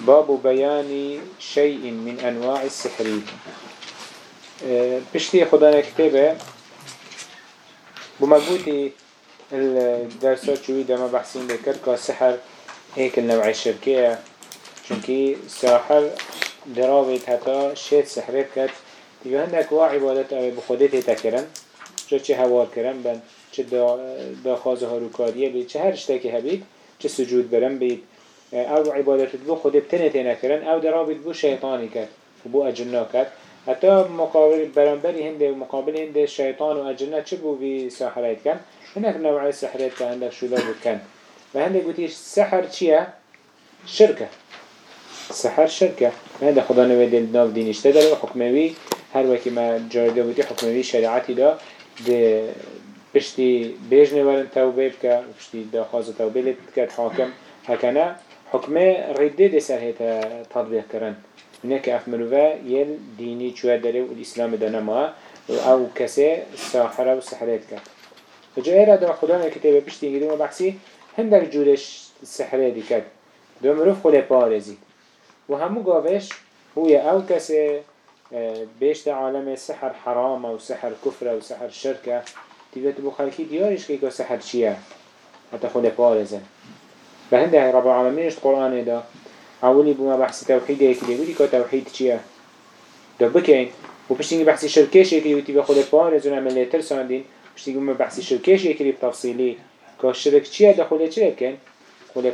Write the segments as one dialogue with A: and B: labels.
A: باب بيان شيء من أنواع السحر. بشتي خدانا كتابة بمجبوتي الدرسات شوي دما بحثين ذكر كالسحر هيك النوع الشركية. چونكي ساحر درابت حتى شيت سحرت كت. تيجي هندك وا عبادت أو بخودت تكرن چه چه هوار کرن بن چه داخاز هاروکاریه بید چه هر چه سجود برن أو عبادت بو خود بتنه تنه أو درابط بو شیطانی کرد و بو اجنا کرد. حتی مقابل برانبری هنده مقابل هنده شیطان و اجنه چه بو بی ساحرات کن هناك نوع سحرات كان هندك شولا بكن وهندك قلتي سحر چيه شركة سحر شركة هذا خدا نويد الناف دين اشتدر حكموي هر وكي ما جارده بودي حكموي شريعتي دا ده بشتي بيجنه ورن توبه بك بشتي دا خاصة توبه لتكت حاكم هكذا حکم رده ده سر هیتا تطبیق کرن اینه که اف مروفه دینی چوه داره و الاسلام دانه ما او کسی ساحره و سحریت کرد و جا ایره دو خدا نه کتابه پیش تینگیدیم و بحثی هندک جورش سحره کرد دو مروف خود پارزی و همو گاوش هوی او کسی بيشت عالم سحر حرام و سحر کفره و سحر شركة تبي تبو خلكي ديارش كيكو سحر شيا حتى خلي بارزن فهند يعني رب العالمين ايش قرآن دا. اولي بما بحث توحيد يكلي ودي كا توحيد چيا دا بكين وبشتيني بحث شركيش يكلي وتي بخود فارز ونعمل ترسان ساندين بشتيني بما بحث شركيش يكلي بتفصيلي كا شرك چيا دا خود چيا كان خود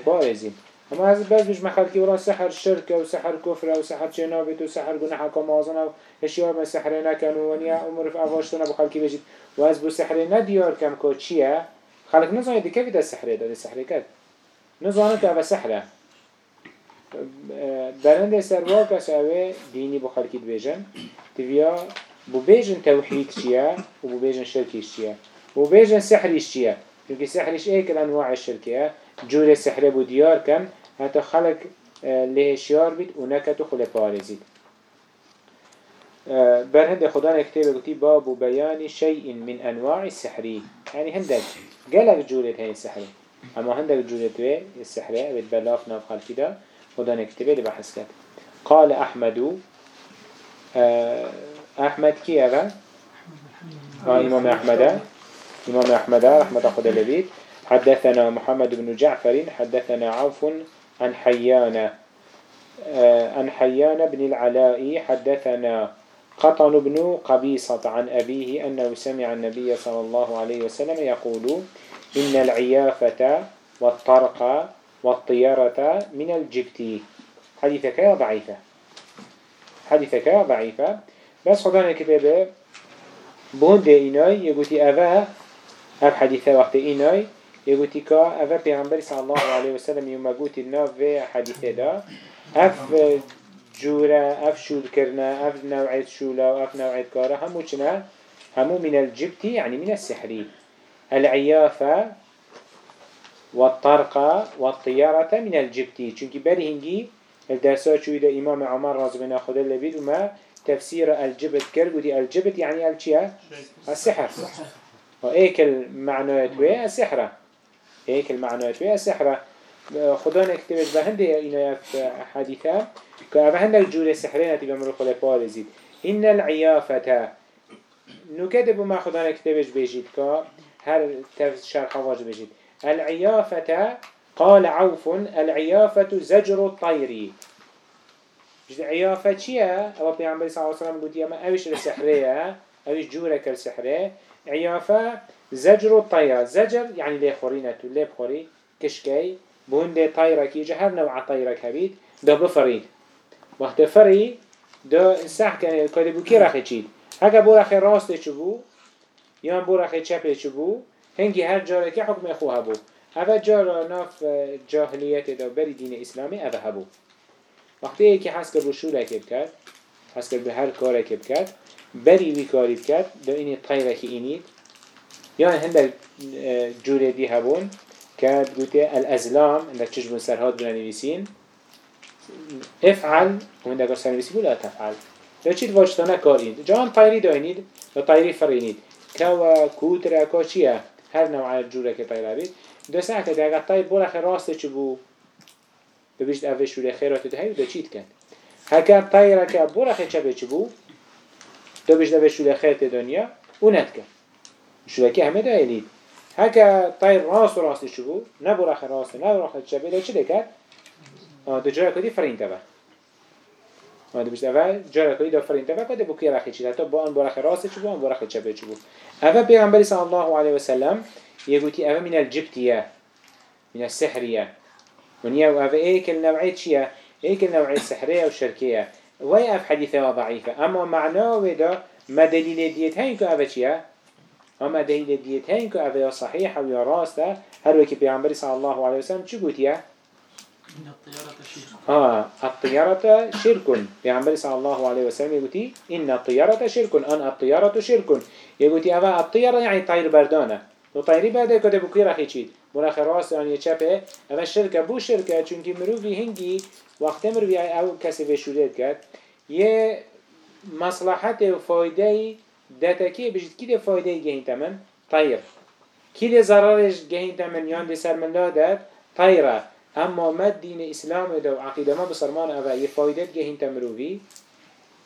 A: اما از بعض بيش مخالكي ورا سحر شركه وسحر كفره وسحر جنابت وسحر جناحه كمازنه اشياء ما سحرنا كانوا ونيا امر في افاشتنا بخالكي بيجي واز بو سحرنا ديار كم كو چيا خلق نزايد كيف ده سحره ده سحره كده نزانه که سحره برند سروا کس اوه دینی بو خلقی بیجن تبیا بو بیجن توحید چیه و بو بیجن شرکیش چیه؟ بو بیجن سحریش چیه؟ چونکه سحریش ایک الانواع الشرکیه جور سحره بو دیار کن حتى خلق لهشيار بيت ونكتو خلق بارزيد برهند خدا نكتب قلتي باب بيان شيء من أنواع السحر يعني هندك قالك جورة هاي السحر أما هندك جورة هاي السحر بتبلاف ناف خلق ده خدا نكتب لبحث كت قال أحمد أحمد كي أغا آه إمام أحمد. إمام أحمد رحمة خدا لبيت حدثنا محمد بن جعفر حدثنا عوف عن حيان. عن حيان بن العلاء حدثنا قطن بن قبيصة عن أبيه أنه سمع النبي صلى الله عليه وسلم يقول إن العيافة والطرق والطيرة من الجبت. حديثك ضعيفة. حديثك ضعيفة. بس خدانا كتابة. بون دي إناي يقولي أفا. أف حديثة وقت إناي يقولي كا أفا بيغنبري صلى الله عليه وسلم يوم الناف في حديثة دا. أف جورة أف شول كرنا أف نوعية شولة أف نوعية كارة همو همو من الجبت يعني من السحري. العيافة والطرقة والطيارة من الجبت. چونك بري هنجي الدرسات شوية إمام عمر رازبنا خدا اللبيد وما تفسير الجبت كر قلت الجبت يعني الچيا السحر. وإيك المعنى توي السحرة هيك المعنى في السحرة خدا نكتبت بهنده إنا حديثة كأفهند الجورة السحرية تبقى من الخلاء بارزيد إن العيافة. نكتب ما خدا نكتبش بيجيد كا هل شرح واجب بيجيد العيافة قال عوف العيافة زجر الطير. العيافة چيا؟ ربي عمبالي صلى الله عليه وسلم قلت ما أوش السحرية اوش جورة كالسحره عيافة زجر الطيرة زجر يعني ليه خورينة ليه بخوري كشكي بون دي طيرة كي جهر نوع طيرة كبيد ده بفريد وقت فري ده سح كان كده كي راخي تشيد هكا بو راخي راست چبو یان بو رخی چپش بو هنگی هر جاره که حکم خواه بو. اول جاره ناف جاهلیت دا بری دین اسلامی اول هبو وقتی ای که حسکر رو شول اکب کرد حسکر به هر کار اکب کرد بری وی کاری کرد دا اینی طیره که اینید یان هنده جوره دی هبون که گوته الازلام انده چشم سرهاد بنا نویسین افعل و اندک سرنویسی بولا تفعل. دا چید واشتانه کارید جان طیری دا اینید دا طیری فرینید و کوتر اکا چیه هر نوع جوره که طیره بید دو ساعت ده اگر طیر بولا خیر راسته چه بو ببیشت اوه شوره خیرات ده هی و ده چید کن هکر طیره که بولا خیر چه چه بو دو بیشت اوه شوره خیرت دنیا و ند شوره که همه ده هلید هکا طیر راست و راسته چه بو نه بولا خیر راسته نه بولا خیر چه ده چه ده دو جای کدی فرین تبه ما دو بیشت اوه جای کدی دو فرین تبه کده بو که رخی چید حتی با آن بولا خیر راسته چه بو آن خیر چه چه بو اوه پیغمبری صلی الله علیه وسلم يقولي أفا من الجبتية من السحرية ونيا وأفا إيك النوعية شيا إيك النوعية السحرية والشركية وهي أف حديثة ضعيفة أما معناه ودا ما دليل ديت هاي كو أفا شيا أما دليل ديت هاي كو أفا صحيح أو راسته هل وكي بيعنبري صلى الله عليه وسلم شو قلت يا إن الطيارة شرك آه الطيارة شرك. صلى الله عليه وسلم يقولي إن الطيارة شرك أن الطيارة شرك يقولي أفا الطيارة يعني طير بردانة. و طيري بعد كده بكي رخي چيد بولا خراس يعني چپه. اما شركة بو شركة چونك مروفي هنگي وقت مروفي أو كسي في شوليت كد يه مصلحت و فايده دتكي بجد كده فايده جهين تمن؟ طير كده ضررش جهين تمن؟ يان دي سر من لادت طيرة اما ما دين اسلام دو عقيدة ما بصرمان يه فايده جهين تمروفي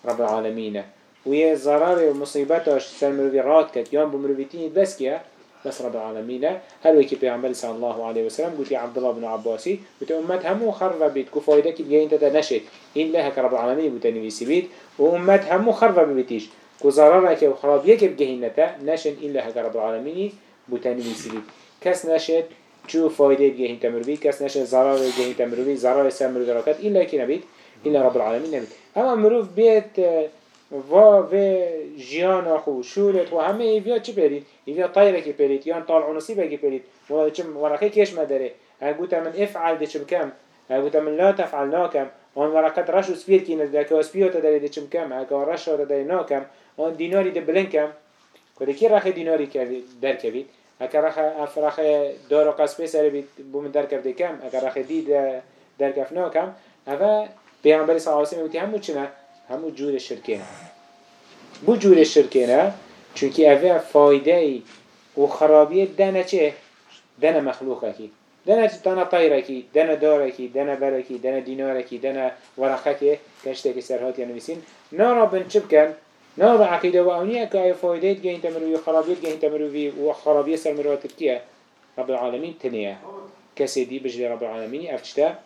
A: رب العالمين ويه ضرر و مصيبتاش سر مروفي رات كد يان بمروفي تيني بس كيه بس رب العالمين هل وكي پیغمبر صلى الله عليه وسلم قلت عبد الله بن عباسي قلت أمت همو خرب بيت كفايدة كي بجين تدا نشد إن لها كرب العالمين بتنويسي بيت وأمت همو خرب بيتيش كزرارك وخرابيك بجين نتا نشد إن لها كرب العالمين بتنويسي بيت كس نشد چو فایده بگه هیتا مروی کس نشه ضرار بگه هیتا مروی ضرار سر مروی درکت ایلا که نبید ایلا رب العالمین نبید. اما مروف بیت و و جیان خو شورت و همه ایویا چی پرید؟ ایویا طایره که پرید یا طالع نصیبه بگی پرید. ولی چم ورقه کش مداره هگوتا تمن افعل ده چم کم هگوتا تمن لا تفعل ناکم آن ورقت رش و سفیر کینه ده که اسپیوتا داره ده چم کم هگا رش ده ناکم آن دیناری ده بلن کم. که کی رخ دیناری در کبید؟ اگر رخ افرخ دار و قصبه سر بوم در کرده کم اگر رخ دی در کفنا کم اوه پیغمبر صلی الله علیه و سلم همو چنه همو جور شرکه نه. بو جور شرکه نه؟ چونکی اوه فایده و خرابی دنه چه؟ دنه مخلوقه کی. دنا دنا طيرة كي دنا دارة كي دنا برة كي دنا دينارة كي دنا ورقة كي كشتة كي سرهات يعني مسين نارا بنشب كان بکن؟ نارا عقیده و اونیه که ای فایده گهین تمروی خرابیت گهین تمروی و خرابیه سر مرواتب کیه؟ رب العالمین تنیه. کسی دی بجلی رب العالمین افتشته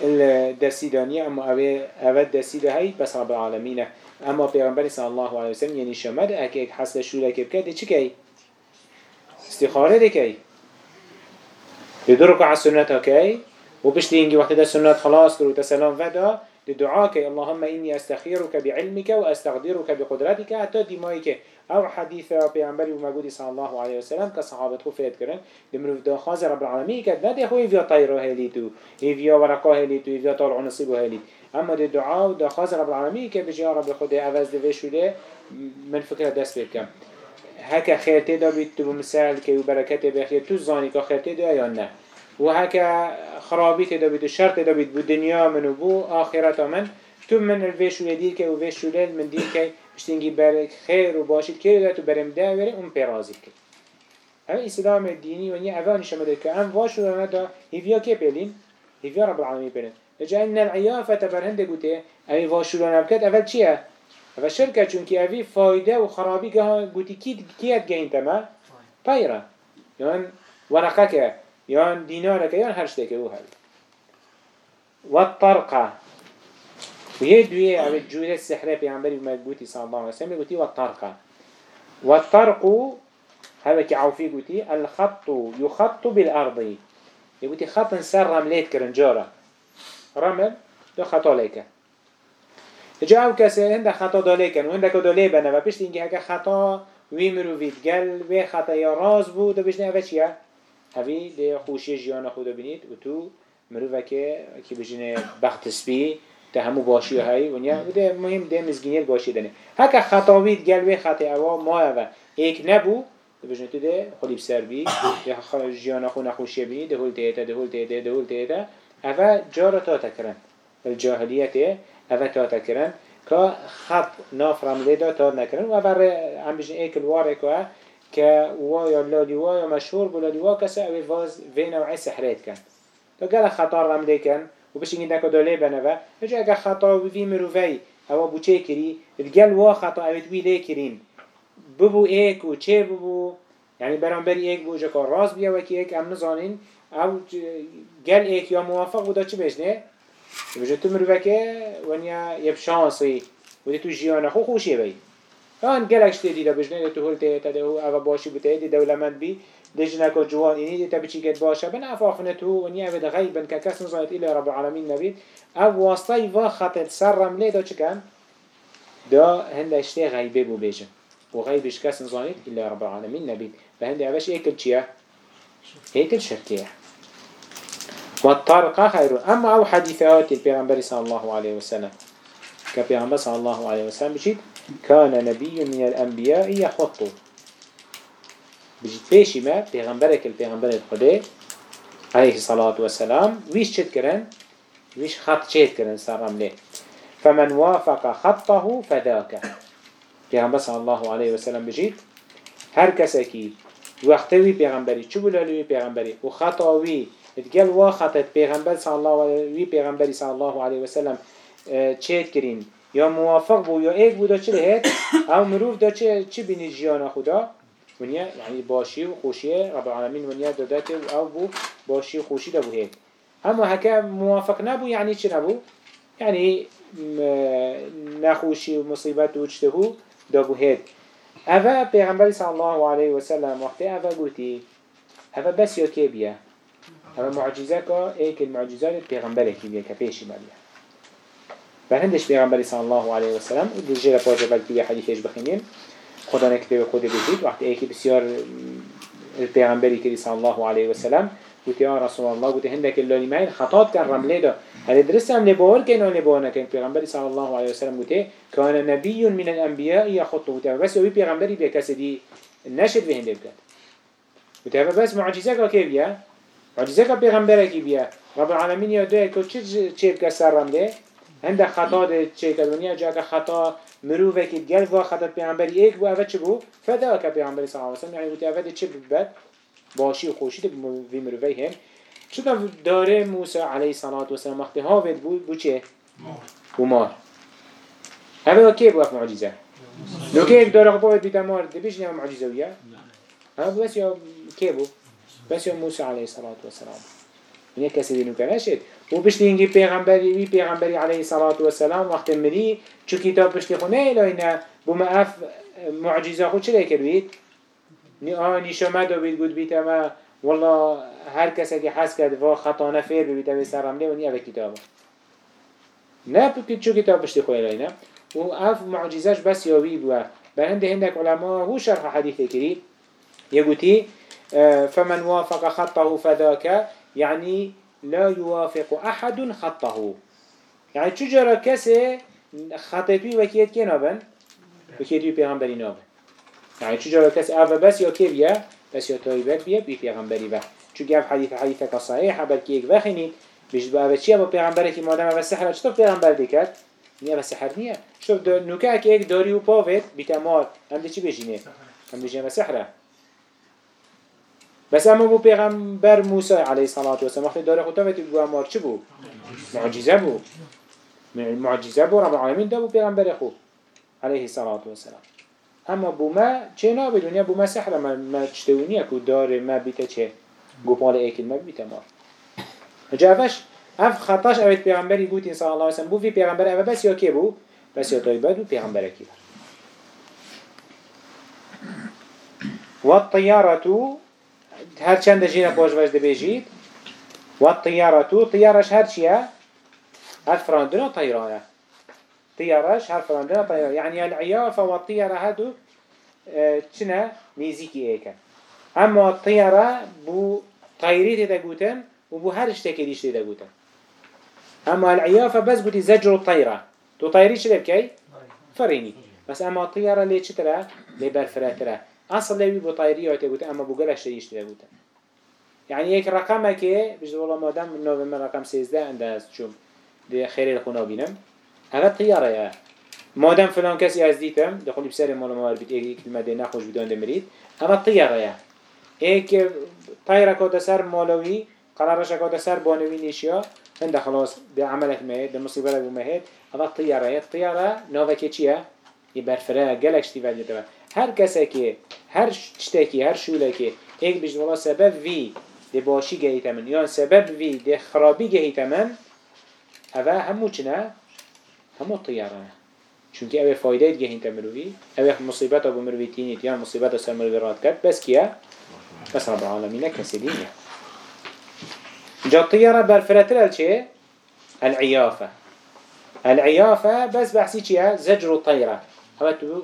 A: الدرسي دانية أما درسي ده هاي بس رب العالمين أما پیغمبر صلى الله عليه وسلم يعني شمد أكيد حصل شو لك بكده چه كي استخارة ده كي بدرك على السنة كي وبشتي إنجي وقت ده السنة خلاص كرو تسلام فدا لدعاك اللهم إني أستخيرك بعلمك وأستقدرك بقدرتك حتى دمائك. أو حديث پیامبری و مگودی صلی الله علیه و سلم که صحابت خو فید کردن دمرو دا خاز رب العالمین که نه خو ایویا طیرو هلی تو ایویا ورقا هلی تو ایویا طالع نصیب هلی اما دی دعا و دا خاز رب العالمین که بجی رب خود عوض دوی شده من فکر دست بکم هکا خیرته دا بیت تو مثال که برکت بخیر تو زانی که خیرته دا یا نه. و هکا خرابیت دا بیت و شرط دا بیت بو دنیا من و بو آخرت من. تو من الویشو دیر که و ویشو من دیر که بشتنگی بر خیر و باشید. که داد و برم ده بره اون پیرازی کرد اما اسلام دینی و نی اوان شما که ام واش رو ندا هیویا که بلین؟ هیویا رب العالمین بلین. لجا ان العیافة برهند گوته. اوی واش رو نبکت اول چیه؟ اول شرکه چون که اوی فایده و خرابی گوتی کی کیت گهین تما پایرا یان ورقه که یان دیناره که یان هر هل. و الطرقه وهي دوية أو جورة السحرة بيعنبري وما قوتي صلى الله عليه وسلم قوتي والطرقة والطرق هذا كعوفي قوتي الخط يخط بالأرض. يقولي خط سر رمليت كرنجارة. رمل؟ دو خطا ليك. جا أو کسی هنده خطا داله کن و هنده که داله بنه و پشت اینگه اگه خطا وی مروفید گل وی خطا یا راز بود و بشنه هوی ده خوشی جیان خود بینید و تو مروفه که که بجنه بخت سبی ده همو باشی های و نیا ده مهم ده مزگینیت باشی دنه هکه خطاوید گل وی خطا اوه ما اوه ایک نبو بجنه تو ده خلیب سر بی ده جیان خود نخوشی بینید ده هول تیتا ده هول تیتا ده هول تیتا اوه جارا تا تکرن الجاهلیته اوه تا تکرن که خط ناف رمله دا تا نکرن و اوه هم بجن ایک الواره که که وایا لالی وایا مشهور بلالی وا کسا اوه واز وی نوعی سحریت کن تا گل خطا رمله کن و بشین این دکا داله بنوه اجا اگه خطا وی مروفی اوه بو چه کری الگل وا خطا اوه لی کرین ببو ایک و چه ببو يعني برانبري ایک بو جا راز بیا وکی ایک أم نزانین أو گل ایک یا موافق بودا چه بجنه بجد تو مروفكه ونیا یب شانسی ودی تو جیان خو خوشی بی آن گلکش تیدی دا بجنه تو هل تیتا ده أو باشی بوده دی دولمند بی دجنا کو جوان اینی دی تبچی گد باشه بن افاخنه تو ونیا ود غیبن که کس نزانت ایلی رب العالمین نبید أو واسطه و خطت سر رمله دا چکن دا هندشته غیبه بو بیجن و غیبش کس نزانت ایلی رب العالمین نبید و هنده اوش ایکل چیه؟ ایکل شرکیه والطرق خير أما أو حديثات البيغمبر صلى الله عليه وسلم. كبيغمبر صلى الله عليه وسلم بجد كان نبي من الأنبياء يحط بجد فيش ما بيغمبرك البيغمبر الخدي عليه الصلاة والسلام ويش شد كرن ويش خط شد كرن سرم له فمن وافق خطه فذاك بيغمبر صلى الله عليه وسلم بجد هر كسكي وقتوي بيغمبري چو بلالوي بيغمبري وخطاوي اتقال واخطت پیغمبر صلی الله علیه وی پیغمبری صلی الله علیه و سلم چیت کرین. یا موافق بو یا ایک بودا چه لهت أو مروف دا چه بینی جیان خدا؟ ونیا یعنی باشی و خوشی رب العالمین ونیا دادت أو بو باشی و خوشی دا بو هید اما هکا موافق نبو یعنی چه نبو یعنی نخوشی و مصیبت و چتهو دا بو هید اوه پیغمبر صلی الله علیه و سلم وقتی اوه گوتی اوه بس یا که بیه؟ اما معجزه که ایک المعجزات پیغمبر کی بیه که پیشی ملیه و هندش پیغمبر صلی الله علیه و سلم. و دیجه پاجه بلکی حدیثش بخینیم خدا نکتب خود بزید. وقتی ایکی بسیار البيغمبري كري صلى الله عليه وسلم قلت يا رسول الله قلت هندك اللي ماين خطات كان رملي ده هل درسهم لبور كان ولا لبورنا كان بيغمبري صلى الله عليه وسلم قلت كان نبي من الأنبياء يخط قلت بس يبي بيغمبري بكسدي نشد في هندك قلت بس معجزة كيف يا معجزه که پیغمبر کی بیا؟ رب العالمین یا دوی که چه چه که ده؟ هند خطا ده چه که دنیا جا که خطا مروفه که گل و خطا پیغمبر یک بو اول چه بو؟ فدا که پیغمبر صلی الله علیه و سلم یعنی بودی اول چه بد باشی و خوشی ده وی مروفه هم چطور داره موسی علیه الصلاة و سلام وقتی هاوید بو بو چه؟ بو مار. هذا كيف بو معجزة لو كيف داره قبوة بيتا مار دبيش نعم معجزة ويا ها بس يا كيف بو بس يوم موسى عليه الصلاة والسلام منی کسی دینو کنشید و پشتی اینگی پیغمبری وی پیغمبری علیه صلاة و سلام وقت مری چو کتاب پشتی خونه ایلاینا بما اف معجزه خود چرا کروید؟ آنی شما دو بید گود بیت اما والله هر کسی که حس کرد و خطا نفیر ببیت اما سرم لی و نیا کتاب نه بکید چو کتاب پشتی خونه ایلاینا و اف معجزش بس یاوی بوا هند هندک علما هو شرح حدیث کری. یگوتی فمن وافق خطه فذاك يعني لا يوافق أحد خطه. يعني تجرى كسي خطتوي وكيت كي نابن؟ وكيتوي بيغمبري نابن. يعني تجرى كسي أفا بس يا كي بيا بس يا طيبات بيا بي بيغمبري با چو جاب حديث حديثك صحيح بل كي يكبخني بيش بقى چيا با بيغمبري كي مادام أفا السحر چطور بيغمبر ديكت نيا بس سحر نيا شوف نوكاك ايك داري و باوت بيتمال هم دي چي بيجيني هم بيجيني سحره بس اما بو پیغمبر موسی علیه الصلاة والسلام وقتی داره خودتا وقتی بو امار چه بو؟ معجزه بو معجزه بو رب العالمین دا بو پیغمبر خود علیه الصلاة والسلام. اما بو ما چه نا بدونیا بو ما سحر ما, ما که داره ما بیتا چه؟ گوپال ایکل ما بیتا مار جافش اف خطاش اوید پیغمبری بودین صلی الله علیه وسلم بو في پیغمبر اوه بس یا که بو؟ بس یا طایبه بو پیغمبر کی بر والطيارة هر چند جينا باش باش دبيجيت والطيارة طيارش هر چيه هر فراندنا طيرانه طيارش هر فراندنا طيرانه يعني العيافة والطيارة هدو چنه نيزيكي ايكا اما الطيارة بو طيري تدا قوتن وبو هر اشتاكي ديش تدا قوتن اما العيافة بس قوتي زجر الطيرة تو طيري چه بكي؟ فريني بس اما الطيارة ليه چترا؟ ليه برفراترا اصل ليه بو طيري أو تقوتن اما بو قلش تديش تدا قوتن يعني يك رقمه كي بجد والله مادام نوفمبر من رقم 13 عنده شوم دي خير الخنا بينم هذا طيارة يا مادام فلان كسي از ديتم دخولي بسر مال ما بيت ايك كلمة دي نخوش بدون دمريد هذا طيارة يا ايك طيارة كوتا سر مالوي قرارش كوتا سر بانوي نيشيا هنده خلاص ده عملك مهد ده مصيبة لك مهد هذا طيارة يا الطيارة نوفا كي چيه يبرفره گلك شتي وجه دوا هر کسی که هر شتکی هر شوله که ایک بیشتر والا سبب وی ده باشی گهیت من یا سبب وی ده خرابی گهیت من اوه همو چنه؟ همو طیاره چونکه اوه فایده گهیت مروی اوه مصیبت ابو مروی تینید یا مصیبت سر مروی راد کرد بس کیه؟ بس رب العالمین کسی دینه جا طیاره برفرتر چه؟ العیافه العيافة بس بحسي چيها زجر الطيرة هوا تو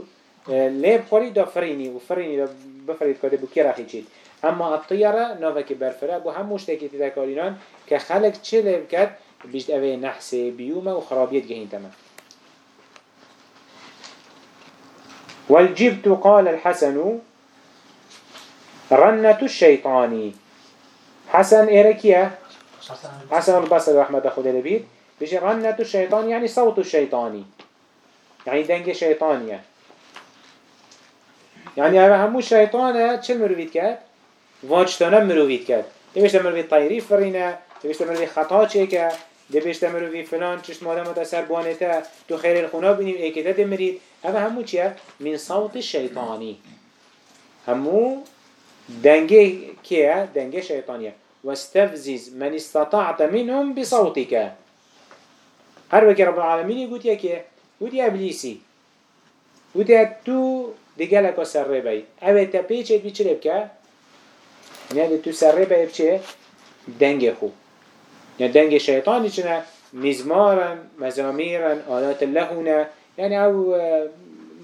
A: ليب خوري دا فريني وفريني دا بفريد كده بكير أخي چيت اما الطيارة نوفك برفره بو هم مشتكي تذكارينان كخلق چه لب كد بيجد اوه نحسه بيومه وخرابيت جهين تمام والجبت قال الحسن رنة الشيطاني حسن إيركيا حسن البصري رحمة خود لبيت بيجي رنة الشيطان يعني صوت الشيطاني يعني دنج شيطانية يعني همو شيطانة چه مروفيت كد؟ واجتانا مروفيت كد دبشت مروفي طيري فرينه دبشت مروفي خطا چيكه دبشت مروفي فلان چشت مادم متسر بانته تو خير الخنا بنيم ايكتا دمريد هذا همو چيه؟ من صوت الشيطاني همو دنگه كيه؟ دنگه شيطانية واستفزز من استطعت منهم بصوتك. هر وكي رب العالمين يقول يكي يقول يا ابليسي يقول يا تو دقالك وسر ربي اوه تا بيچه بيچه بكه يعني تو سره به بچه دنگ خو. يعني دنگ شيطاني چنه مزمارا مزاميرا آلات اللهونه يعني او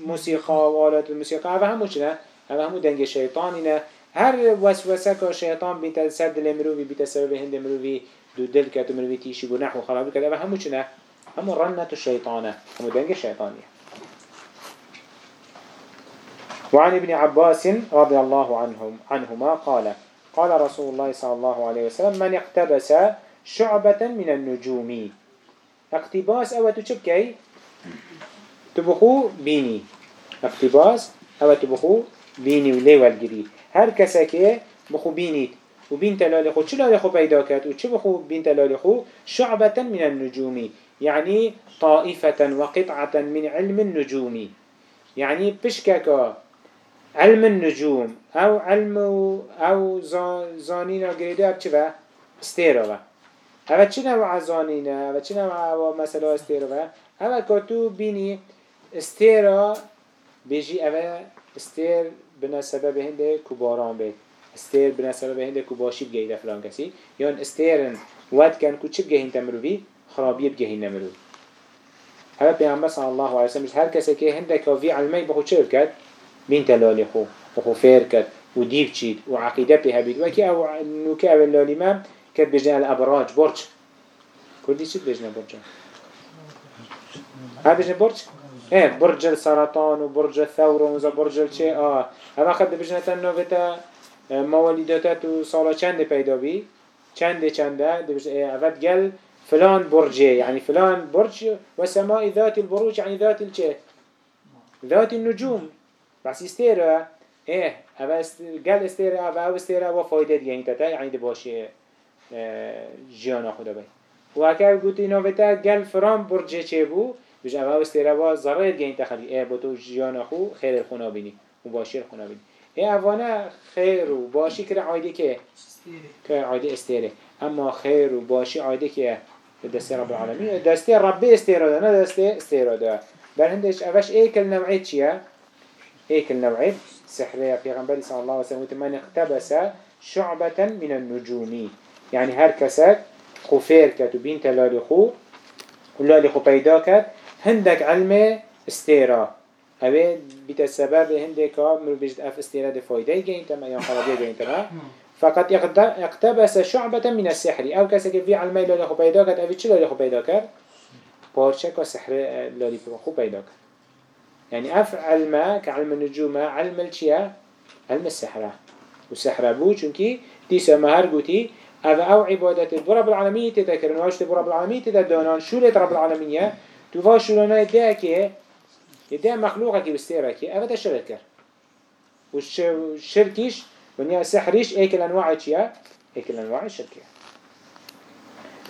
A: موسيقى و آلات الموسيقى او همو چنه او همو دنگ شيطانينه هر وسوسه که شیطان بیت سر دل مروی بیت سبب هند مروی دو دل کت مروی تیشی و نحو خرابی کد و همو چنه همو رنت الشيطانه همو دنگ شيطانيه وعن ابن عباس رضي الله عنهم عنهما قال قال رسول الله صلى الله عليه وسلم من اقتبس شعبة من النجوم. اقتباس أو تشبكي تبخو بيني. اقتباس أو تبخو بيني ولي والجري هر كساكي بخو بيني وبين تلالي خو چه لالي خو پیدا و بخو بين تلالي خو؟ شعبة من النجوم يعني طائفة وقطعة من علم النجوم. يعني بشكاكا علم النجوم أو علم أو زانينا قريده چه با استيرا با اوه چه نوع زانينا اوه چه نوع مثلا استيرا با اوه كتو بيني استيرا بيجي اوه استير بنا سبب هنده كباران بيت استير بنا سبب هنده كباشي بگهيده فلان كسي يان استيرن ود كان كو چه بگهين تمروي خرابيه بگهين نمرو اوه پیغمبر صلى الله عليه وسلم هر کسی که هنده كافي علمي بخو چه بكد بين تلالي خو وخو فير كد وديب وعقيدة بها بيد وكي أو نوكي أو اللالي ما كد بجنا الأبراج برج كردي شد بجنا برج ها بجنا برج إيه برج السرطان وبرج الثور ومزا برج الشيء آه. هذا خد بجنا تنو بتا مواليداتات وصالة چند پیدا بي چند چند دبش إيه افت قل فلان برجي يعني فلان برج وسماء ذات البروج يعني ذات الشيء ذات النجوم. بس استيرا ايه أبا قال استيرا او أو استيرا وفايدة يعني تتا يعني دباشي جيانا خدا بي وهكذا قلت إنه بتا قال فرام برجه چه بو بجا او أو استيرا با دي يعني تخلي ايه بطو جيانا خو خير الخنا بيني مباشر خنا بيني ايه اوانه خير و باشي كره عايده كه که عاده استيره اما خیر و باشی عاده که دست رب العالمين دسته رب استیراده نه دسته استیراده بر هندش اوش ایکل نوعی چیه؟ هيك النوعي سحرية پیغمبر صلى الله عليه وسلم من اقتبس شعبة من النجوم. يعني هر كسك خفير كتو بين تلالي خو ولالي خو كت هندك علم استيرا اوه بیت سبب هنده که مرو بجد اف استیراد فایده گین تما یا خرابیه گین تما فقط اقتبس شعبة من السحر. أو که وی علمه لالی خو پیدا کرد اوی چی لالی خو پیدا کرد؟ پارچه سحر لالی خو پیدا يعني اف علمه كعلم النجوم علم الشيا علم السحرة والسحرة بو چونكي دي سمهر قوتي أو أو عبادت رب العالمين تذكرن واش رب العالمين شو رب العالمين؟ تو واش شو ده كي يدي مخلوقه كي بستيرا كي أبدا شرك. كر والشركيش ونيا سحريش ايك الأنواع كيا ايك الأنواع الشركية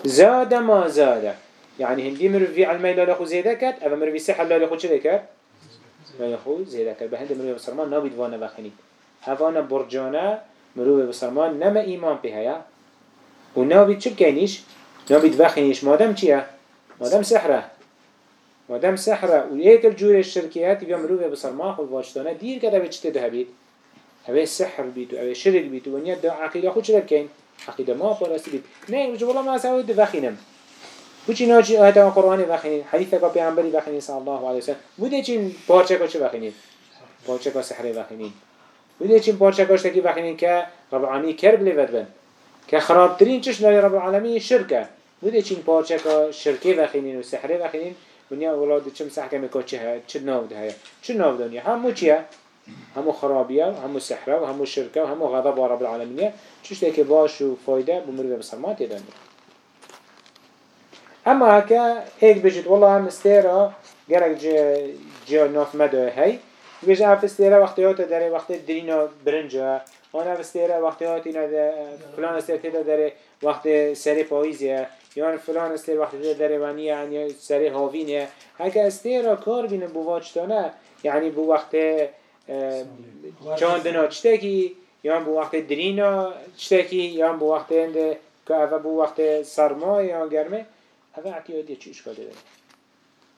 A: زاد ما زاد. يعني هندي مروفي على الميل لا زيادة كت أبا مروفي سحر لا لخو شرك. و خو زیده کرد به هند مروی بسرمان نابید وانه بخنید هفانه برجانه مروی بسرمان نم ایمان پیهیا و نابید چه بکنیش؟ نابید وخنیش مادم چیه؟ مادم سحره مادم سحره و یک جور شرکیت بیا مروی بسرمان خود واشتانه دیر که دوست چه ده بید؟ اوه سحر بید و اوه شرک بید و نیت دا خود چه عقیده ما پارستی بید نه اینجا والله ما از اوه دو وچی ناچی آیت قرآن بخینید حدیث کا پیامبری بخینید صلی الله علیه و سلم بوده چین پارچه کا چه پارچه کا سحر بخینید بوده چین پارچه کاش تکی بخینید که رب العالمین کرب لیفت بن. که خرابترین چش لای رب العالمین شرکه. بوده چین پارچه کا شرکه بخینید و سحر بخینید ونیا ولاد چه مسحکه میکن چه ها چه ناو ده چه ناو دنیا؟ همو چیه؟ همو خرابیه و همو سحره و همو شرکه و همو غضب رب العالمینه. چش که باش و فایده بمرد بسلمات دنیا. اما هكا هيك بجد والله هم استيرا جرك جي جي ناف مدى هاي بيجي اف استيرا وقتيات داري وقت درينا برنجا وانا استيرا وقتيات اینا فلان استيرا داري وقت سري پاییزیه یا فلان استیر وقتی در وانی یعنی سری هاوینه هکه استیر را کار بین بو واجتانه یعنی بو وقت چاندنا چتکی یا بو وقت درینا چتکی یا بو وقت انده که اوه بو وقت سرما یا گرمه اوه اعتیادی چی اشکال داره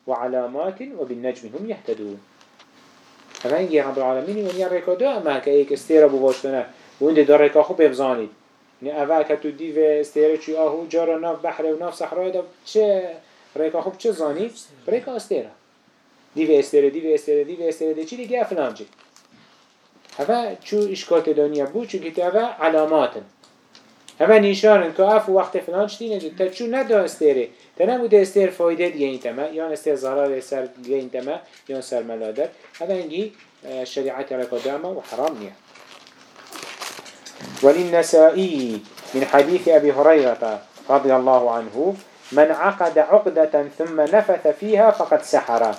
A: و علامات و بالنجم هم یهتدون اوه اینگه رب العالمین و نیا دو اما هکه ایک استیر بو واجتانه و اونده دار ریکا خوب بفزانید نه اول که تو دیو استیره چی آهو جارا ناف بحر و ناف صحرای دا. چه ریکا خوب چه زانی؟ ریکا استیره دیو استیره دیو استیره دیو استیره دی چی دیگه؟ افلان جی هوا چو اشکات دنیا بود؟ چون که علاماتن. هوا نشانن که اف وقت فلان چتی نجد تا چو ندا استیره تا نبوده استیر فایده دیگه این تمه یا استیر ضرر سر دیگه این تمه یا سر ملادر هوا اینگی شریعت رکا دامه و حرام نیه وللنسائي من حديث أبي هريرة رضي الله عنه من عقد عقدة ثم نفث فيها فقد سحر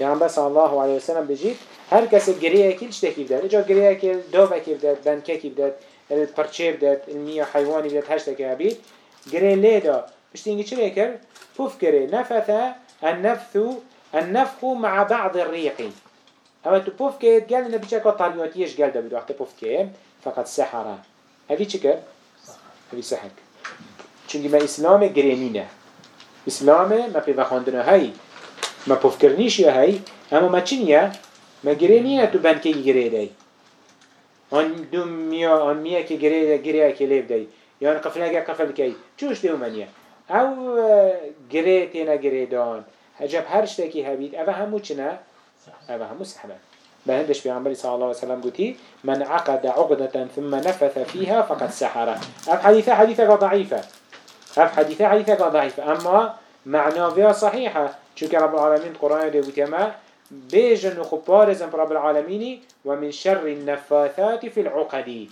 A: يعني بس الله عليه وسلم بجيت هر کس گریه کل چه کی بداد اجا گریه کل دو کی بداد بنکه کی بداد الپرچه بداد المية حيواني بداد هشت کی عبید گریه لیدا مش تینگی چه بکر پوف گریه نفث النفث النفخ مع بعض الريق اما تو پوف که قال نبي چه طالياتيش قال ده بدو وقت پوف که فقط سحرة هذي چكر هذي سحر چونكي ما إسلام گرينينه إسلام ما في بخاندنا هاي ما بفكرنيش يا هاي اما ما چنيا ما گرينينه تو بنكي گري داي ميا آن ميا كي گري گري كي ليب داي. يعني قفل قفل كي. چوش ديو منيا؟ أو گري تينا گري دان هجب هر شتكي هبيت اوه همو چنا؟ اوه همو سحبه بهندش بيعمل صلى الله عليه وسلم قلتي من عقد عقدة ثم نفث فيها فقد سحر. أف حديثة حديثة ضعيفة. أف حديثة حديثة ضعيفة. أما معنى فيها صحيحة. شو رب العالمين القرآن دي بيجن خبارزم رب العالمين ومن شر النفاثات في العقد.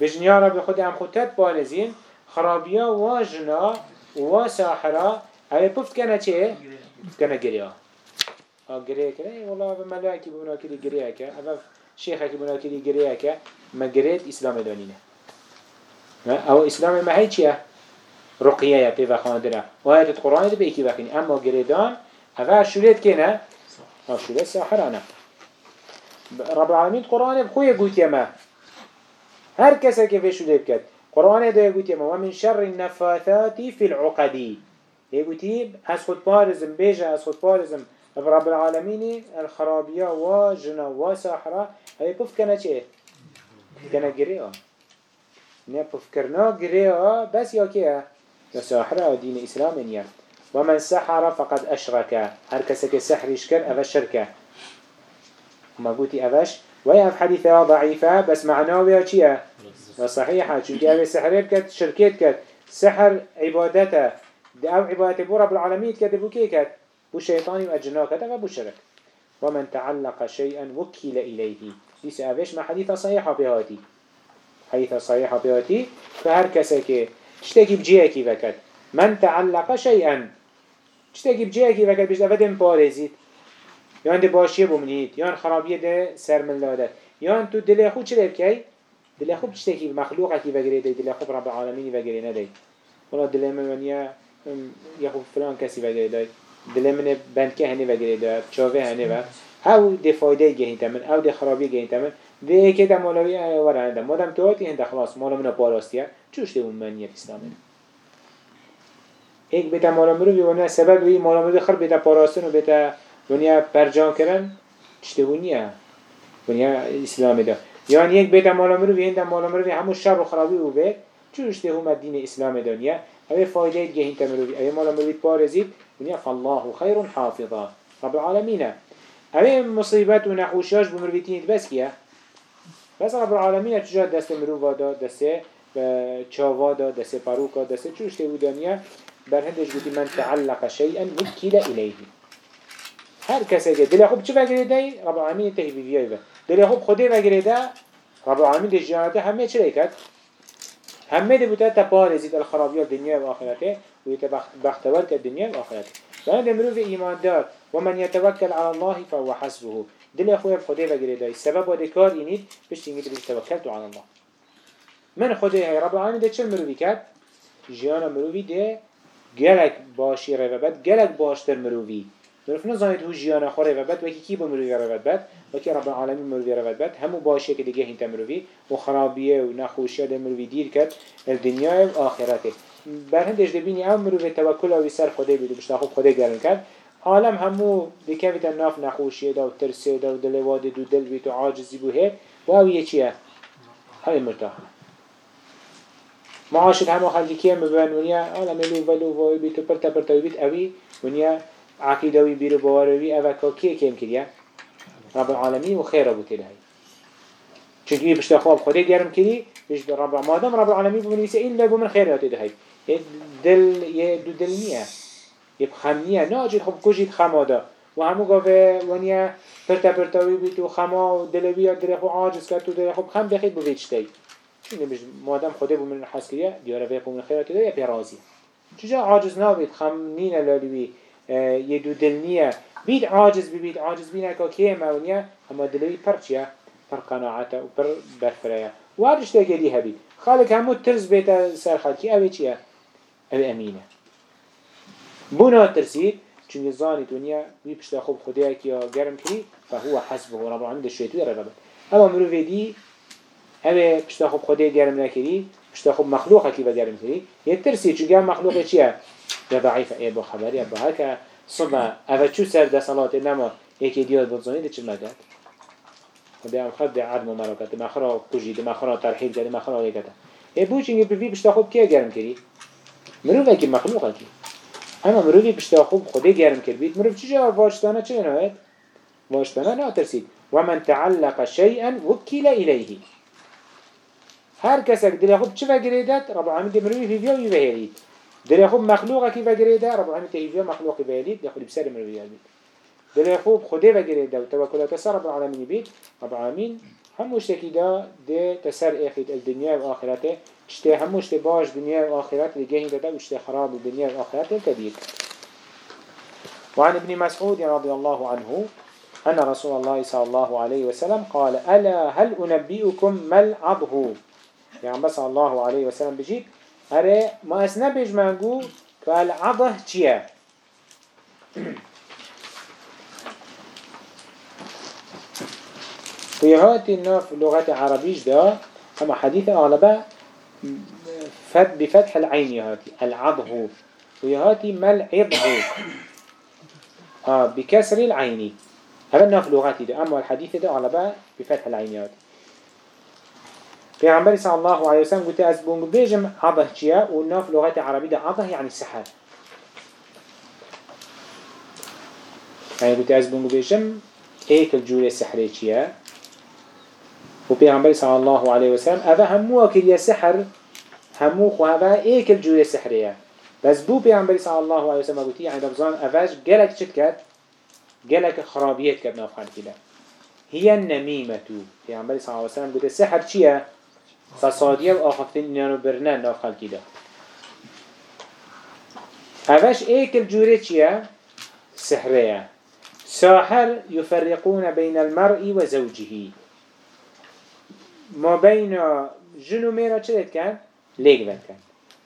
A: بيجن يا رب خد أم خدت بارزين خرابيا واجنا وساحرة. أي بفت كنا چه؟ كنا قريا ها گریه کنه ای والله بنا کلی گریه که اول شیخه که بنا کلی گریه که ما گریت إسلام دانینه أو إسلام ما هی چیه رقیه یا پیو خاندنه و آیت قرآن ده ایکی بخینی اما گریدان شولید که نه ها شولید ساحرانه رب العالمین قرآن بخوی گوتی ما. هر که به شولید کرد قرآن ده گوتی ما. و من شر النفاثات في العقدی یه گوتی از خود پارزم بیجه از خود پارزم رب العالمين الخرابية وجنا وساحرة هي بفكنا چه؟ بفكنا قريئة نه بفكرنا قريئة بس يا كيه يا ساحرة دين إسلام نيا ومن سحر فقد أشرك. هر كسك سحر يشكر أفا شركة ما قلتي أفاش ويا في حديثة ضعيفة بس معناه ويا چية؟ وصحيحة چونك أفا سحر كت شركت كت سحر عبادته أو عبادة بو رب العالمين كت بو كي كت بو شيطاني وأجناك كت بو شرك ومن تعلق شيئا وكل إليه. ديس أفاش ما حديثة صحيحة بهاتي حديثة صحيحة بهاتي فهر كسك تشتكي بجيكي فكت من تعلق شيئا. شتێکی بجەیەکی وەگەر بشدەوە دێم پارێزیت یان دێ باشیە بمنیت یان خرابیە دێ سەر ملادە یان تو دلێ خو چ دل بکەی دلێ خو مخلوق اکی وەگرێ دەی دل خو رب العالمینی وەگرێ نده اولا دل من یە خو فلان کەسی وەگرێ دای دلێ منێ بەندکە هەنێ وەگرێ دا چاوێ و وە هاو فایده فایدەی او من ئەو دێ خرابیە گەهینتە من. دێ کێ دە مۆلەوی وەرەندە تو آتی هنده خلاص مۆڵە منە پاراستیە چوشتێ من یەک ئیسلامێنە یک بیت مالامرو بی ونیا سبب وی مالامرو خر بیت پاراستن و بیت دنیا پرجان کردن چطورنیه دنیا اسلام ده یعنی یک بیت مالامرو بی اند مالامرو بی همو شر و خرابی او به چوشته هم دین اسلام دنیا اوه فایده گهین تمرو بی اوه مالامرو بی پارزید دنیا فالله خیر حافظا. رب العالمین. اوه مصیبت و نخوشیاش بمرویتینید بس کیا؟ بس رب العالمین چجا دست مرو وادا دسته چاوا دا دسته پروکا دسته چوش ده دنیا. بر هندش گوتی من تعلق شیئا وکیل الیه هر کسی که دل خوب چه وگره دی رب العالمین تهی بیایی و دل خوب خودی وگره ده رب العالمین دی جانته همه چه کرد همه دی بوده تا پارزید الخرابی دنیا و آخرته و بختور که دنیا و آخرته مروف ایمان دار و من یتوکل على الله فهو حسبه. دل خوب خودی وگره دی سبب و دکار اینید بشت اینگه دل توکلت على الله. من خودی رب العالمین دی چه مروفی کرد؟ جیان مروفی دی گلک باشی روابط گلک باشتر مروفی مروف نزانید هو جیان خوره و بد وکی کی با مروفی رو بد وکی رب العالمین مروفی رو بد همو باشه که دیگه هینتا مروفی و خرابیه و نخوشیه ده مروفی دیر کرد. الدنیا و آخرته. بر هندش دبینی او مروفی توکل و سر خوده بیدو. بشتا خوب خوده گرن کرد. عالم همو بکویت ناف نخوشیه دا و ترسه دا و دلواد دو دل بیت و عاجزی بوه و او یه چیه؟ های مرتاح. معاشد همو خلقی که مبین ونیا عالم لو ولو و بیت و پرتا پرتا بیت اوی ونیا عقيدة بيرو بواروي أفا كي كيم كريا رب العالمين وخير أبو تلهي چونكي بشتا خواب خده گرم كري بيش رب مادام رب العالمين بمنيسة إلا بمن خير تدهي دل يدو دل نية يبخم نية ناجد خب كجيد خمادا. وهمو قاوه ونيا پرتا پرتاوي بيتو خما ودلوية درخو عاجز كرتو درخو بخم بخيد بويچتاي چون بيش مادام خده بمن حس كريا ديارة بيقوم من خير تدهي بيرازي چجا عاجز نابيد خم نين لالوي یه دو دل بید عاجز ببید عاجز بینه که که مونیه اما دلوی پر چیه؟ پر قناعته و پر برفره و هرش تاگلی هبید خالق همو ترز بیت سر خالقی اوه چیه؟ اوه امینه. بونا ترسید چون زانی دنیا وی پشتا خوب خدای که گرم کری فهو حسبه رب العالمین دشویتوی رب اما مرو ویدی همه پشت خوب خودی گرم نکری پشت خوب مخلوق کی گرم کری یه ترسی چون گرم مخلوق چیه ده ضعیف ای با خبری با که صبح اول چو سر دسالات نما یکی دیاد بزنید چی مگد خدا هم خود ده عدم و مخرا کجی مخرا ترحیل کرد مخرا آگه ای بو بوچینگی بی پشت خوب کی گرم کری مروفه کی مخلوق کی اما مروفی پشت خوب خودی گرم کرد بیت مروف چی جواب واشتانه چه نهاید واشتانه و من تعلق شيئا وکیل إليه هر کسک دل خود چه وگریدد رب العالمین دمروی فیدیو یوهیرید دل خوب مخلوقه کی وگریده رب العالمین تهیویا مخلوقی بیلید دخلی بسر مرویه بید دل خوب خدا وگریده و توکلات سر رب العالمین بید رب العالمین هموش تکی دا ده تسر اخید الدنیا و آخرته اشته هموش باش دنیا و آخرت لگهین داده و اشته خراب الدنيا والآخرة تبيك وعن ابن مسعود رضي الله عنه أن رسول الله صلى الله عليه وسلم قال ألا هل أنبئكم ما العضه؟ يعني بس الله عليه وسلم بجيب هره ما اس نبیج منگو که العضه چیه في هاتي الناف لغة عربيش ده أما حديث أغلبه بفتح العين يهاتي العضه ويهاتي ما العضه بكسر العين هذا ناف لغاتي ده أما الحديث على بقى بفتح العينيات پیغمبر صلى الله عليه وسلم قلت بونگ بيجم عضه چيا و ناف لغت عربي ده. عضه يعني السحر يعني قلت از بيجم ايك الجوري السحري چيا و پیغمبر صلى الله عليه وسلم هذا همو اكل سحر همو خو هذا ايك الجوري السحرية بس بو پیغمبر صلى الله عليه وسلم قلت يعني دبزان افاش قلق چت كد قلق خرابيت كد ناف خلقي هي النميمة پیغمبر صلى الله عليه وسلم قلت السحر چيا فسادية و آخفتن إنانو برنان ناف خلقی ده هفش ايك الجوري چيه؟ سحرية ساحر يفرقون بين المرء وزوجه ما بين جنو ميرا چلت كان؟ بد كان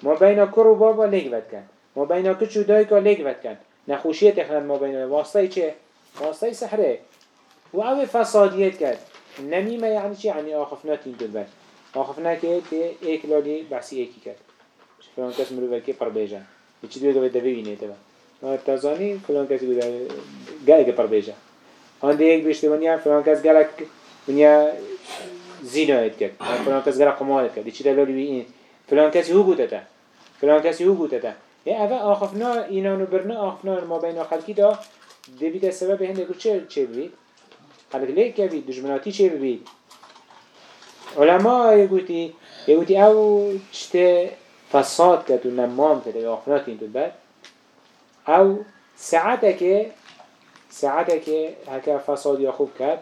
A: ما بين كرو بابا بد كان ما بين كچو دايكا بد كان نخوشية تخلال ما بين واسطة چه؟ واسطة سحرية و أو فساديت كان نميمة يعني چه؟ يعني آخفناتين دل آخف نکه تی ایک لالی بحثی ایکی کرد. فلان کس مروفه که پر بیجه چی دیگه دوید دوی بینه تبا ما تازانی فلان کسی بود گله که پر بیجه آن دی ایک بیشتر ونیا فلان کس گله ونیا زینا اید کرد. فلان کس گله قمار کرد. چی دلالی بی این. فلان کسی هو بوده تا. فلان کسی هو بوده تا. یه اوه آخفنا اینانو برنا آخفنا ما بین خلقی دا دبیت سبب هنده کو چه چه بید؟ خلق لیک که بید دجمناتی چه بید؟ علماء يقولي يقولي آو چته فساد كد و نمام كد و آخنات این بعد آو ساعتك ساعتك هكا فساد خوب كد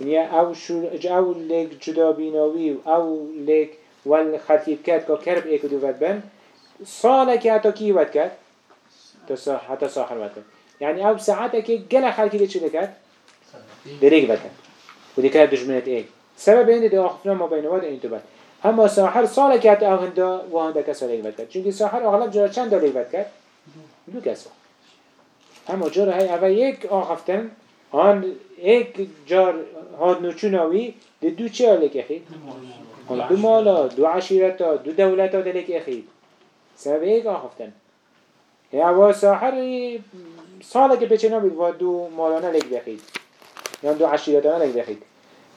A: يعني آو شو آو لك جدا بيناوي آو لك والخطيب كد كا كرب ايكو دو بن صالك حتى كي ود كد حتى ساحر ود كد يعني آو ساعتك جلا دي چه كد دريك كد ودي كد دجمنت إيه سبب اینه ده آخفنا ما بین واد این تو بد اما ساحر سال که حتی آخنده و هنده کسا بد کرد. چونکه ساحر اغلب جرا چند دا بد کرد؟ دو کسا اما جرا های اول یک آخفتن آن یک جار هاد نوچوناوی ده دو چه لیک اخید؟ دو مالا دو عشیرتا دو دولتا ده لیک اخید سبب یک آخفتن. یا ساحر ساله که پیچه نبید و دو مالانه لیک بخید. یا دو عشیرتا لیک بخید.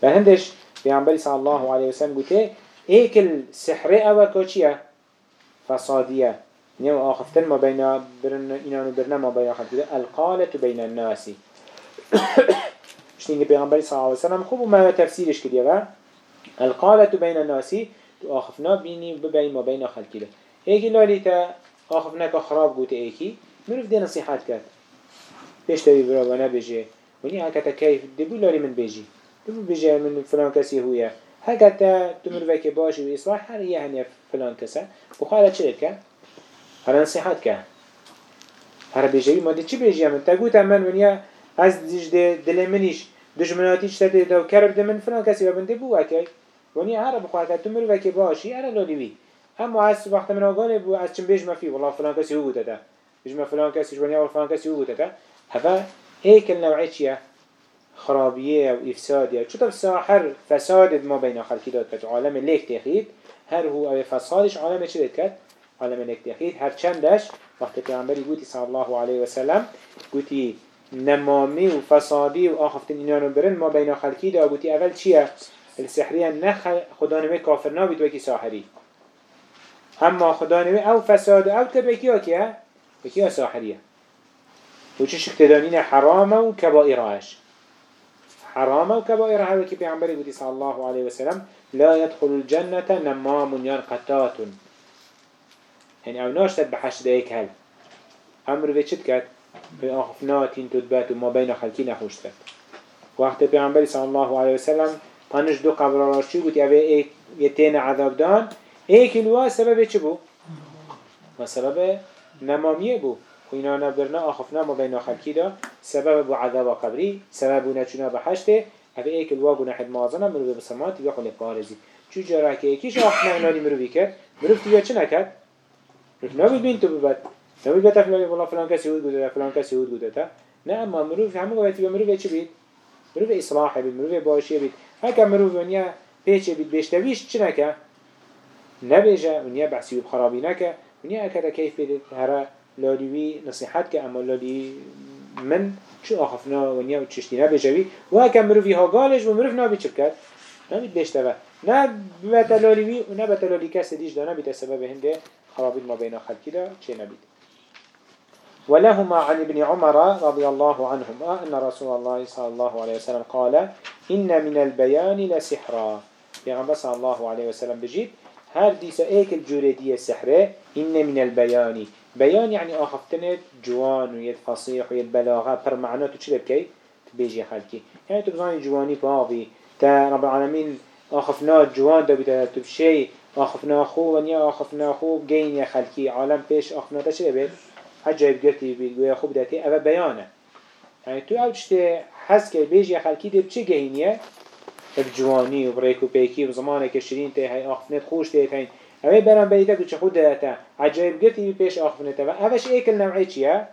A: و هندش پیامبری صلی الله علیه و سلم گوته ایکل سحر أو کوچیه فصادیه نيو آخفتن ما بين برن إنان برنا ما بين خلق القالة بين الناس شتينك بيغمبري صلى الله عليه وسلم خوب ما تفسيرش كده با القالة بين الناس آخفنا بيني ببين ما بين خلق ده ايكي لالي تا آخفنا كخراب قوت ايكي مروف دي نصيحات كات بيش تبي برا وأنا بيجي وني هكذا كيف دبو لالي من بيجي دبو بيجي من فلان كسي هويا هكا تا تمر وكي باشي وإصلاح هر يعني فلان كسا وخالا چلت كا هر نصيحات كا هر بيجي ما دي چي بيجي من تقوت من ونيا از دي دل منيش دجمناتي چتت دو دي من فلان كسي وبن دبو وكي ونيا هر بخواتا تمر وكي باشي هر لولي بي اما از وقت من اقال بو از چم بيج ما في والله فلان كسي هو بوتا بيج ما فلان ونيا والله فلان كسي هو هذا هيك النوعية چيه خرابية أو إفسادية شو طب ساحر فساد ما بين خلقي داد كت عالم ليك تخيد هر هو أو فسادش عالم چه كت عالم ليك تخيد هر چندش؟ وقت پیامبری گویی صلی الله عليه وسلم گویی نمامی و فسادی و آخفتن اینانو برن ما بین خلقی دا گویی اول چیه؟ السحریه نخ خدا نمی کافر نابید وکی ساحری. اما خدا نمی او فساد او تبکی ها کیه؟ بکی ها ساحریه؟ و چه شکتدانین حرامه و کبائرهاش حرام وكبائر هذا كي بيعمر يقول صلى الله عليه وسلم لا يدخل الجنة نمام ينقطات يعني أو ناشتت بحش دايك هل. أمر في چت كت في تدبات وما بين خلقين اخوشتت وقت بيعمر صلى الله عليه وسلم طنش دو قبر راشي اوه إيه يتين عذاب دان. إيه كلوا سبب چه بو؟ وسبب نماميه بو خوینا نبرنا آخفنا ما بین خلکی دا سبب بو عذاب قبری سبب بو نچونا بحشته اوه ایک الوا بو نحد مازنا مرو بسمات تیگه خونه پارزی. چو جرا که ایکیش آخفنا اینانی مرو بیکر مرو تیگه چه نکد؟ نبود بین تو ببد. نبود بتا والله فلان کسی هود بوده فلان کسی هود بوده تا نه اما مرو همه باید تیگه مرو چه بید؟ مرو اصلاح بید مرو باشی بید. هکا مرو ونیا پیچه بید بیشتویش چه نکه؟ نبیجه ونیا بحثی خرابی نکه. ونیا اکده کیف بید هره لالیوی نصیحت که اما لالی من شو آخفنا ونیا و چشتی نبیجوی و اکم مروفی ها گالش و مروف نبی چه بکرد نبید بشتوه نه بتلالی وی و نه بتلالی کس دیش دا نبید سبب هنده خرابید ما بین خلقی دا چه نبید. ولهما عن ابن عمر رضي الله عنهما أن رسول الله صلى الله عليه وسلم قال إن من البيان لسحرا. يعني صلى الله عليه وسلم بجيب هر ديسا ايك الجوردية السحرة إن من البيان بيان يعني آخفتنت جوان ويد فصيح ويد بلاغة پر معنى تشرب كي تبيجي خلقي يعني تبزاني جواني باوي تا رب العالمين آخفنا جوان دا بتا تبشي آخفنا خو ونيا آخفنا خو جين يا خلقي عالم بيش آخفنا تشرب حجة بقرتي بيقويا خوب داتي أبا بيانه يعني تو أو تشتي حس كي بيجي خلقي دي بچه جهينيه بجواني وبريكو بيكي وزمانك شرين تي هاي آخفنت خوش تي هاي اوه برام بيتا كو خود داتا عجائب قرتي بيش آخفنت اوش ايك النوعي چيا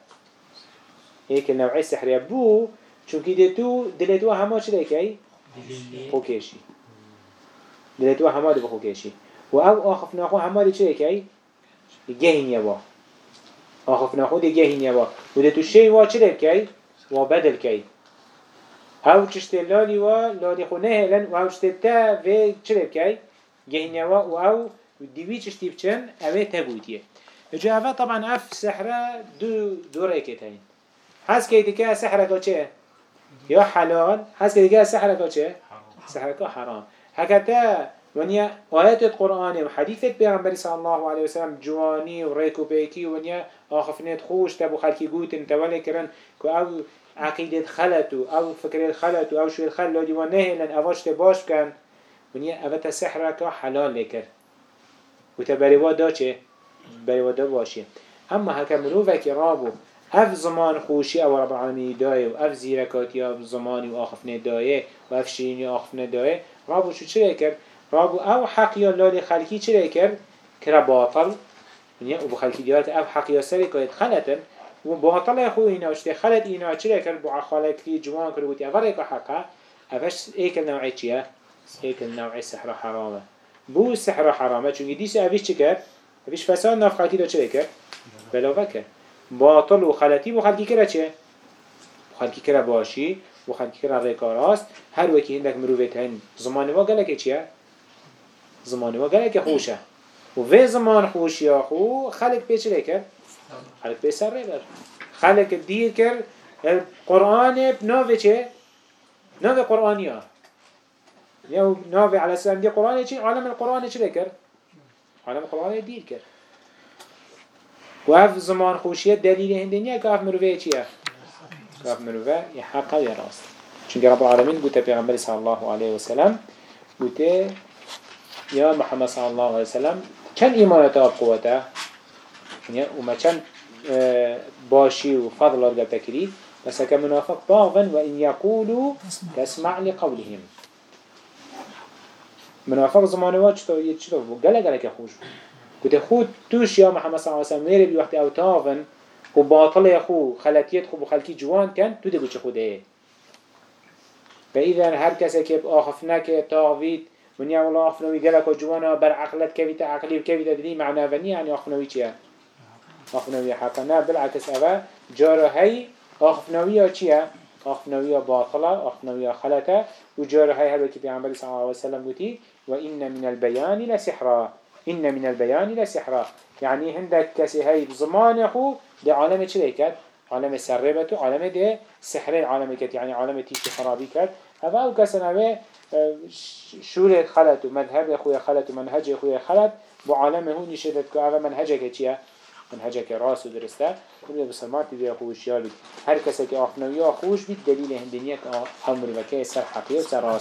A: ايك النوعي سحرية بو چونكي ديتو دلتو هما چه ديكي خوكيشي دلتو هما دي بخوكيشي و أو آخفنا خو هما دي چه ديكي جهين يبا آخفنا خو دي جهين يبا و ديتو شي وا چه ديكي و بدل كي أو چشت لالی و لالی خو نهلن و أو چشت تا و چه بکی گهینه و أو دیوی چشتی بچن اوه تبودیه اجا اوه طبعا اف سحره دو دو ريكتين حس كي ديكا سحره كا چه؟ يا حلال. حس كي ديكا سحره كا چه؟ سحره كا حرام. هكذا ونيا آيات القرآن وحديث بيغمبر صلى الله عليه وسلم جواني وريكو بيكي ونيا آخفنت خوش تبو خلقي قوتن تولي كرن كو أو عقيدة خلتو أو فكرة خلتو أو شو الخل ديوان نهلن أواش تباش كان ونيا أبتا سحرك حلال لكر و تبریوا دا چه بریوا دا باشی اما هک و رابو اف زمان خوشی او رب العالمین دایه و اف زیرکاتی اف زمانی و آخفنه دایه و اف شینی آخف نداره. رابو شو چرا کرد؟ رابو او حقیا لال خلکی چرا کرد؟ کرا باطل و بخلکی دیارت اف حقیا سری کهید خلطن و باطل خو اینا وشتی خلط اینا چرا کرد؟ بو خالکی جوان کرد و تی افر که حقا افش ایک نوعی چیه؟ ایک نوعی سحر حرامه بو سحر حرامه. چون دیش اویش چی کرد؟ اویش فساد ناف خلقی دا چرا کرد بلاوه کرد. باطل و خلطی بو خلقی کرد چه؟ خلقی کرد باشی و خلقی کرد ریکاراست هر وکی هندک مروفت هن زمانی وا گلک چیه؟ زمانی وا گلک خوشه. و وی زمان خوشی خو خلق پیچ کرد خلق بيسر ريبر خلق دير كر القرآن بنوفي چه؟ نوفي قرآنيا يو نوفي على السلام دي قرآن چه؟ عالم القرآن چه كر؟ عالم القرآن دير كر وهف زمان خوشية دليل هندنيا كاف مروفي چيه؟ كاف مروفي يحقا يراست چونك رب العالمين قلت پیغمبر صلى الله عليه وسلم قلت يا محمد صلى الله عليه وسلم كان إيمانته بقوته وما كان باشي وفضل أرجع تكريد بس كمنافق باغن وإن يقولوا تسمع لقولهم منافق زمان وقت چطور یه چی تو گله گله که خوش گوته خود توش یا محمد صلی الله علیه و نیره بی وقتی او تاون و باطل خو خلقیت خوب و خلقی جوان کن تو دیگه چه خوده و ایدن هر کسی که آخف نکه تاوید و نیا والله آخفنوی گله که جوانه بر عقلت کویت عقلی بکویت دیدی معنا و نیا یعنی آخفنوی چیه؟ آخفنوی حقا نه بالعکس اوه جارا هی آخفنوی چیه؟ آخفنوی باطله آخفنوی خلطه و جارا هی هر وکی پیانبری صلی اللہ علیه وسلم گوتی و این من البیان لسحرا إن من البيان لسحرا يعني هندك كسي هاي بزمان خو دي عالم كد عالم سربت عالم دي سحر عالم كد يعني عالم تيجي خرابي كد هذا أو كسن هذا شورة خلط ومذهب خويا خلط ومنهج خويا خلط بو عالم هو نشدت هذا منهجك چيه منهجك راس ودرسته كل بسمات دي خوش يالي هر كسا كي آخنويا خوش بيت دليل هندنية أمر وكي سر حقية سر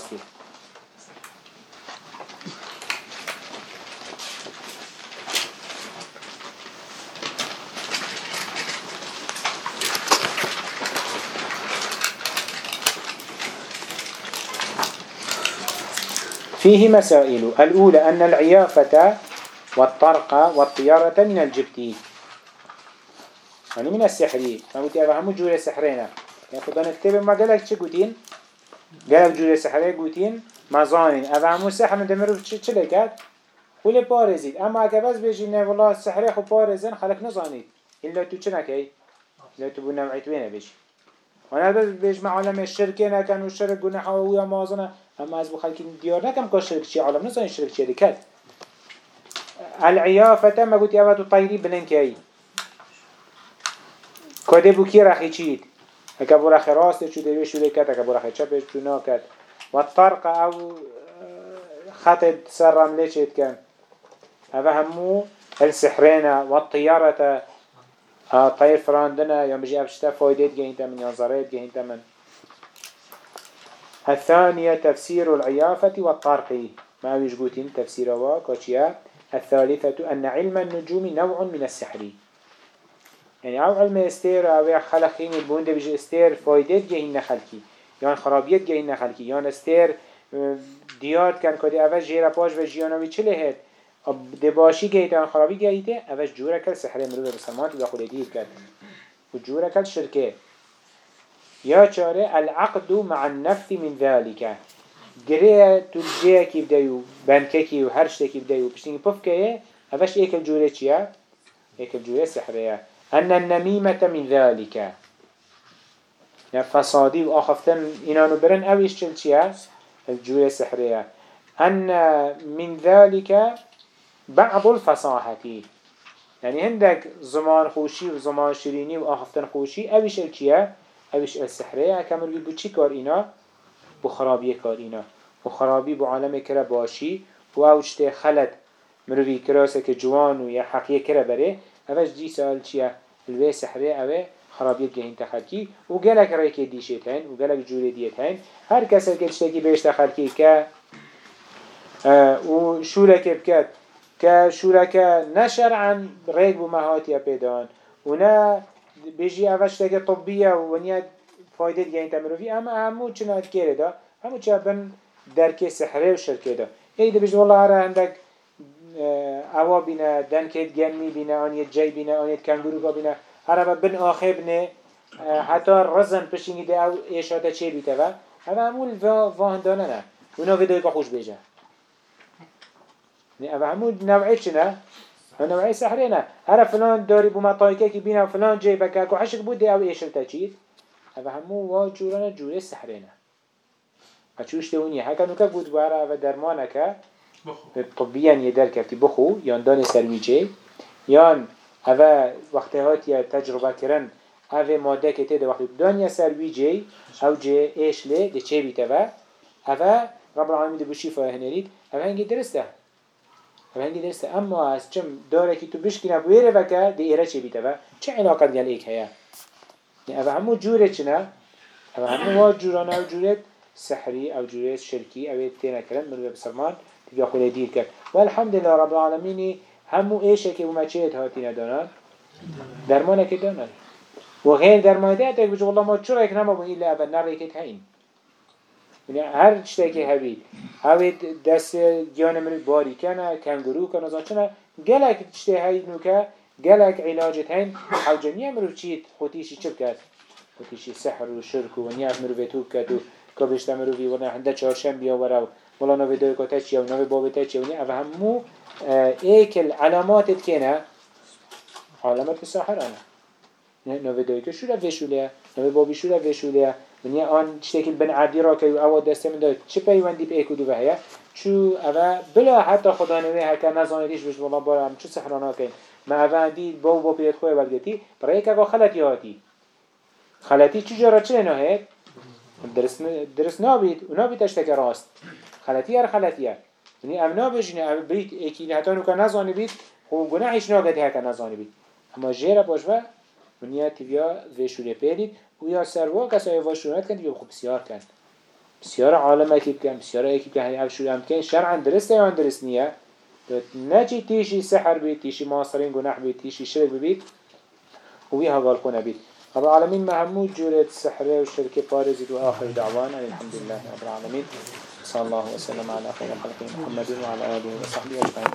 A: فيه مسائل. الأولى أن العيافة والطرق والطيارة من الجبتين يعني من السحري ما قلت أبا همو جوري سحرينا يعني خدا نكتب ما قالك چه قلتين قالك جوري سحري قلتين ما أبا همو سحر ندمرو چه چه لكت خول بارزيد أما أكا بس بيجينا والله السحري خو بارزن خلق نزانيد إلا تو چه نكي إلا تو بو نوعيت وين بيجي وأنا بيج مع عالم الشركة نكن والشرك جناح ويا مازنا اما از بخلك ديار نكم كشرك شي عالم نصين شرك شي دكات العيافة ما قلت يا طيري بلنكي كده بوكي راح يشيد هكا بو راح راسته شو دبي شو دكات هكا بو راح يشبه شو ناكت والطرق أو خط سر رملة شيت كان هذا همو السحرين والطيارة طير فراندنا يوم بجي أفشتا فايدات جهنتا من ينظرات جهنتا من. الثانية تفسير العيافة والطرق. ما يجبوتين تفسير واكوشيا الثالثة أن علم النجوم نوع من السحر. يعني أو علم استير أو خلقين البوند بيجي استير فايدات جهن خلقي يعني خرابيات جهن خلقي يعني استير دیار کن کدی اوش جیره پاش و جیانوی چله هد دباشی گیت آن خرابی گیته اوش جوره کل سحره مروه بسلمات و خود دیر کرد. و جوره کل شرکه. یا چاره العقد مع النفث من ذلك. گره تلجيه كي بدايو بانككي و هر شتكي بدايو بشتيني بفكيه اوش ايك الجوره چيه؟ ايك الجوره سحره. أن النميمة من ذلك. فصادي و آخفتن إنانو برن اوش چل چيه؟ الجوية السحرية أن من ذلك بعض الفصاحتی. یعنی هندک زمان خوشی و زمان شرینی و آهفتن خوشی اویش الکیه اویش السحره اکمر بی بو چی کار اینا؟ بو خرابی کار اینا. بو خرابی بو عالم کرا باشی. بو اوشت خلط مروی کراسه که جوان و یا حقیه کرا بره. اوش دی سال چیه؟ الوی سحره اوه خرابی جهین تخلکی و گلک رای که دیشه هن و گلک جوری دیت هن هر کسی که چتکی بهش تخلکی که و شورک بکت. که شورک نشرعا ریک بو مهاتی پیدان و نه بیجی اوش تک طبیه و نیت فایده دیگه این تمروفی. اما همو چنات کره دا. همو چه بن درک سحره و شرکه دا. یکی بیجی والله هره هندک اوا بینه دنکت گنمی بینه آنیت جای بینه آنیت کنگروگا بینه. هر بن آخه بنه حتی رزن پشینگی ده او ایشاده چه بیته و؟ هوا همون واهندانه نه. اونا ویدوی که خوش بیجه. يعني أبا حمود نوعي نوعی نوعي سحرينا هر فلان داري بمطايكا که بينا فلان جيبكاك وحشك بودي أو إيشلتا چيد أبا همو واجورانا جوري سحرينا هچوش توني هكا نوكا بود بارا و درمانكا طبيا يدر كفتي بخو يان دان سرميجي يان اوه وقتی هاتی تجربه کردن اوه ماده که تیده وقتی دنیا سر جی او جی ایش لی ده چه بیتوه اوه رب العالمی ده بوشی فاهنرید اوه هنگی درسته. هوا هنگی درسته اما از چم داره که تو بشکنه بویره وکه دی ایره چه بیته و چه علاقه گل ایک هیا. هوا همو جوره چنه هوا همو وا جورانه او جوره سحری او جوره شرکی او تینا کرن مروه بسلمان تبیا خود دیر کرد. والحمدلله رب العالمینی همو ایشه که اومد چه هاتی ندانن درمانه که دانن و غیر درمانه ده تا بجو والله ما چرا یک نما بگی لعبه نره که تهین یعنی هر چیزی که هبید هاوی دست گیان من باری کنه کنگرو کنه زان چنه گلک چیزی هایی نوکه گلک علاجت هین او جمعی مرو چیت خودیشی چپ کرد؟ خودیشی سحر و شرک و نیه مرو تو کرد و که بشته مرو بی ورنه هنده چهارشم بیا ورو مولانا به دوی کتا چیه و نوی بابی تا چیه و نیه همو ایکل علاماتت کنه علامت سحرانه نوی دوی که شوره وشوله. نوی بابی شوره وشوله. منیا آن شکل بن عادی را که او دست می داد چه پیوندی به کدو به هیچ چو اوا بلا حتی خدا نوی هکا نزانیدیش بش بابا بارم چه سحرانا کن. ما او اندی با و با پیت خوی بلگتی برای که اگا خلطی هاتی خلطی چجا را چه نهید درس درس نابید و نابید اشتک راست. خلاتی هر خلطی هر یعنی او نابجینه او بید اکی حتی نو که نزانی بید خو گناهش هر که نزانی بید اما جهر باش و منیا تیویا وشوره پیدید. ویا سروا کسای واشونت کن دیگه خب بسیار کن بسیار عالم اکیب کن بسیار اکیب کن هیچ شو هم کن شرعا درسته یا درست نیه نجی تیشی سحر بید تیشی ماسرین گناح بید تیشی شرک بید وی هوا کنه بید رب العالمين مهمو جورة سحرة وشركة بارزة وآخر دعوانا الحمد لله رب العالمين صلى الله وسلم على خير خلقه محمد وعلى آله وصحبه أجمعين